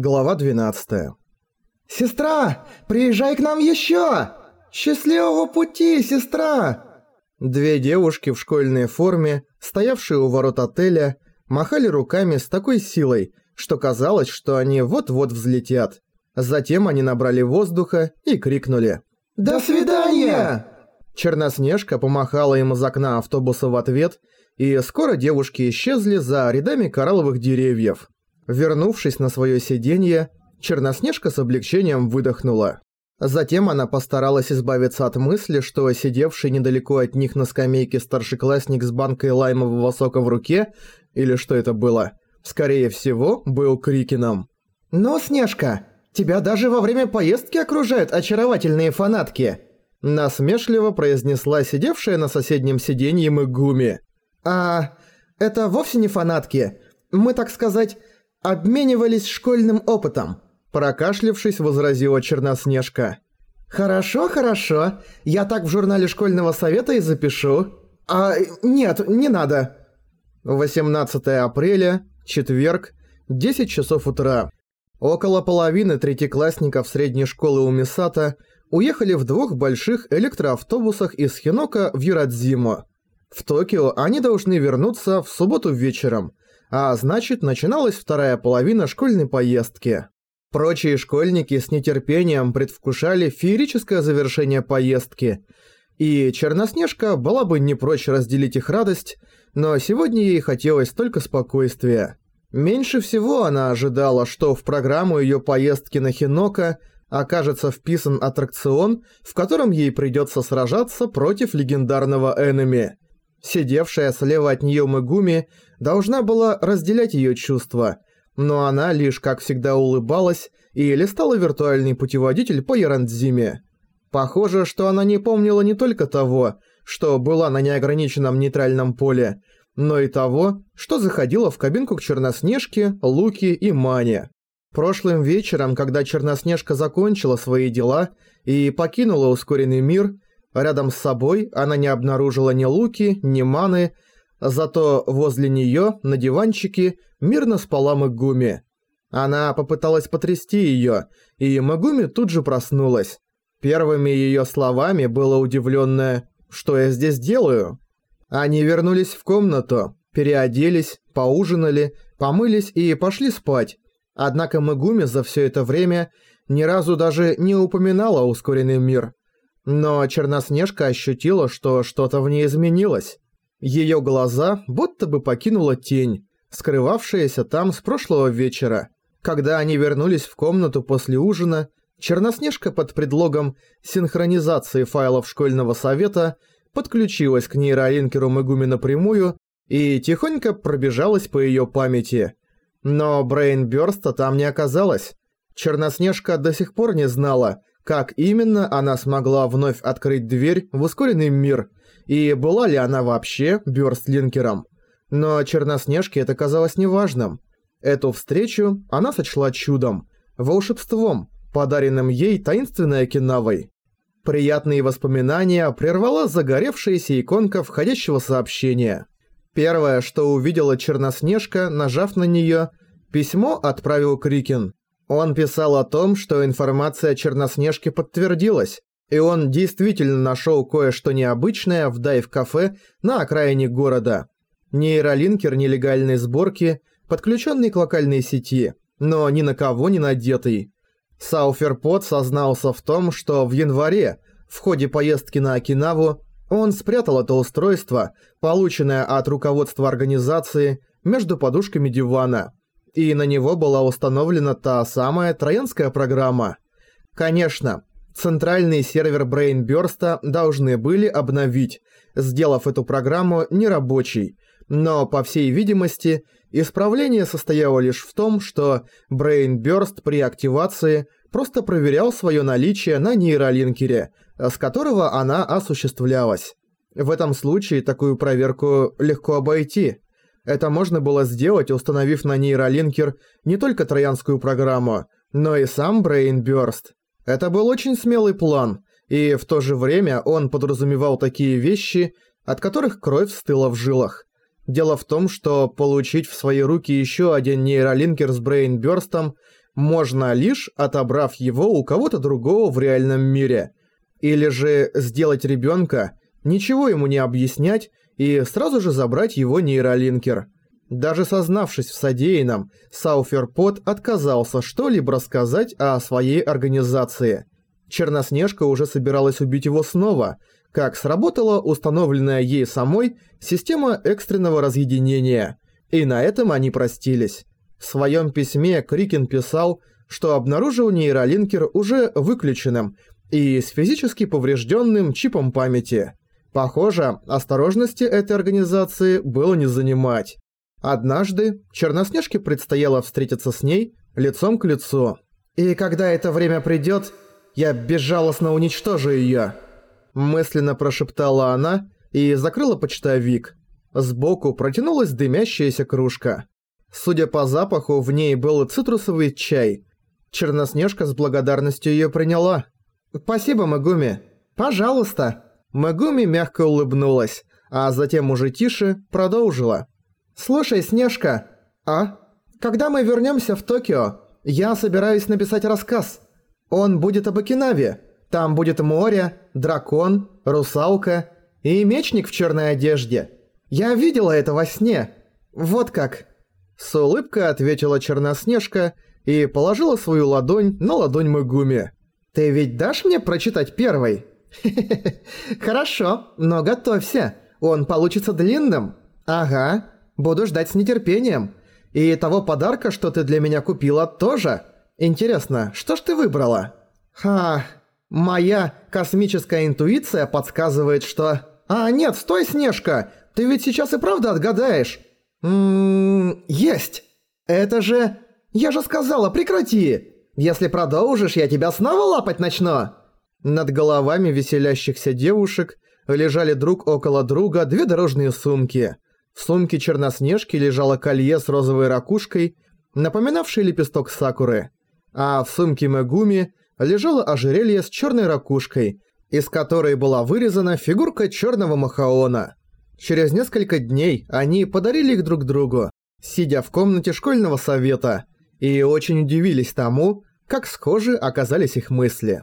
Глава 12. «Сестра, приезжай к нам еще! Счастливого пути, сестра!» Две девушки в школьной форме, стоявшие у ворот отеля, махали руками с такой силой, что казалось, что они вот-вот взлетят. Затем они набрали воздуха и крикнули «До свидания!» Черноснежка помахала им из окна автобуса в ответ, и скоро девушки исчезли за рядами коралловых деревьев. Вернувшись на свое сиденье, Черноснежка с облегчением выдохнула. Затем она постаралась избавиться от мысли, что сидевший недалеко от них на скамейке старшеклассник с банкой лаймового сока в руке, или что это было, скорее всего, был Крикином. «Ну, Снежка, тебя даже во время поездки окружают очаровательные фанатки!» Насмешливо произнесла сидевшая на соседнем сиденье Мэгуми. «А, это вовсе не фанатки. Мы, так сказать, обменивались школьным опытом», – прокашлившись, возразила Черноснежка. «Хорошо, хорошо. Я так в журнале школьного совета и запишу. А, нет, не надо». 18 апреля, четверг, 10 часов утра. Около половины третьеклассников средней школы у Мисата уехали в двух больших электроавтобусах из Хинока в Юрадзиму. В Токио они должны вернуться в субботу вечером – а значит начиналась вторая половина школьной поездки. Прочие школьники с нетерпением предвкушали феерическое завершение поездки, и Черноснежка была бы не прочь разделить их радость, но сегодня ей хотелось только спокойствия. Меньше всего она ожидала, что в программу ее поездки на Хинока окажется вписан аттракцион, в котором ей придется сражаться против легендарного Энеми – Сидевшая слева от нее Мегуми должна была разделять ее чувства, но она лишь, как всегда, улыбалась и листала виртуальный путеводитель по Ярандзиме. Похоже, что она не помнила не только того, что была на неограниченном нейтральном поле, но и того, что заходила в кабинку к Черноснежке, Луки и Мане. Прошлым вечером, когда Черноснежка закончила свои дела и покинула ускоренный мир – Рядом с собой она не обнаружила ни луки, ни маны, зато возле неё, на диванчике, мирно спала Мэгуми. Она попыталась потрясти её, и Мэгуми тут же проснулась. Первыми её словами было удивлённое «Что я здесь делаю?». Они вернулись в комнату, переоделись, поужинали, помылись и пошли спать. Однако Мэгуми за всё это время ни разу даже не упоминала ускоренный мир. Но Черноснежка ощутила, что что-то в ней изменилось. Её глаза будто бы покинула тень, скрывавшаяся там с прошлого вечера. Когда они вернулись в комнату после ужина, Черноснежка под предлогом синхронизации файлов школьного совета подключилась к нейролинкеру Мегуми напрямую и тихонько пробежалась по её памяти. Но Брейнбёрста там не оказалось. Черноснежка до сих пор не знала, как именно она смогла вновь открыть дверь в ускоренный мир, и была ли она вообще бёрстлинкером. Но Черноснежке это казалось неважным. Эту встречу она сочла чудом, волшебством, подаренным ей таинственной Окинавой. Приятные воспоминания прервала загоревшаяся иконка входящего сообщения. Первое, что увидела Черноснежка, нажав на неё, письмо отправил Крикин. Он писал о том, что информация о Черноснежке подтвердилась, и он действительно нашел кое-что необычное в дайв-кафе на окраине города. Нейролинкер нелегальной сборки, подключенный к локальной сети, но ни на кого не надетый. Сауферпот сознался в том, что в январе, в ходе поездки на Окинаву, он спрятал это устройство, полученное от руководства организации, между подушками дивана – и на него была установлена та самая троянская программа. Конечно, центральный сервер Brainburst должны были обновить, сделав эту программу нерабочей, но, по всей видимости, исправление состояло лишь в том, что Brainburst при активации просто проверял свое наличие на нейролинкере, с которого она осуществлялась. В этом случае такую проверку легко обойти – это можно было сделать, установив на нейролинкер не только троянскую программу, но и сам Brainburst. Это был очень смелый план, и в то же время он подразумевал такие вещи, от которых кровь стыла в жилах. Дело в том, что получить в свои руки еще один нейролинкер с Brainburst'ом можно лишь отобрав его у кого-то другого в реальном мире. Или же сделать ребенка, ничего ему не объяснять и сразу же забрать его нейролинкер. Даже сознавшись в содеянном, Сауферпот отказался что-либо рассказать о своей организации. Черноснежка уже собиралась убить его снова, как сработала установленная ей самой система экстренного разъединения. И на этом они простились. В своем письме Крикин писал, что обнаружил нейролинкер уже выключенным и с физически поврежденным чипом памяти. Похоже, осторожности этой организации было не занимать. Однажды Черноснежке предстояло встретиться с ней лицом к лицу. «И когда это время придёт, я безжалостно уничтожу её», мысленно прошептала она и закрыла почтовик. Сбоку протянулась дымящаяся кружка. Судя по запаху, в ней был цитрусовый чай. Черноснежка с благодарностью её приняла. «Спасибо, Магуми. Пожалуйста». Магуми мягко улыбнулась, а затем уже тише продолжила. «Слушай, Снежка, а? Когда мы вернёмся в Токио, я собираюсь написать рассказ. Он будет об Окинаве. Там будет море, дракон, русалка и мечник в чёрной одежде. Я видела это во сне. Вот как». С улыбкой ответила Черноснежка и положила свою ладонь на ладонь Магуми. «Ты ведь дашь мне прочитать первый?» «Хорошо, но готовься. Он получится длинным». «Ага, буду ждать с нетерпением. И того подарка, что ты для меня купила, тоже. Интересно, что ж ты выбрала?» «Ха, моя космическая интуиция подсказывает, что...» «А, нет, стой, Снежка, ты ведь сейчас и правда отгадаешь». «Ммм, есть. Это же... Я же сказала, прекрати. Если продолжишь, я тебя снова лапать начну». Над головами веселящихся девушек лежали друг около друга две дорожные сумки. В сумке Черноснежки лежало колье с розовой ракушкой, напоминавшее лепесток сакуры. А в сумке Мегуми лежало ожерелье с черной ракушкой, из которой была вырезана фигурка черного махаона. Через несколько дней они подарили их друг другу, сидя в комнате школьного совета, и очень удивились тому, как схожи оказались их мысли.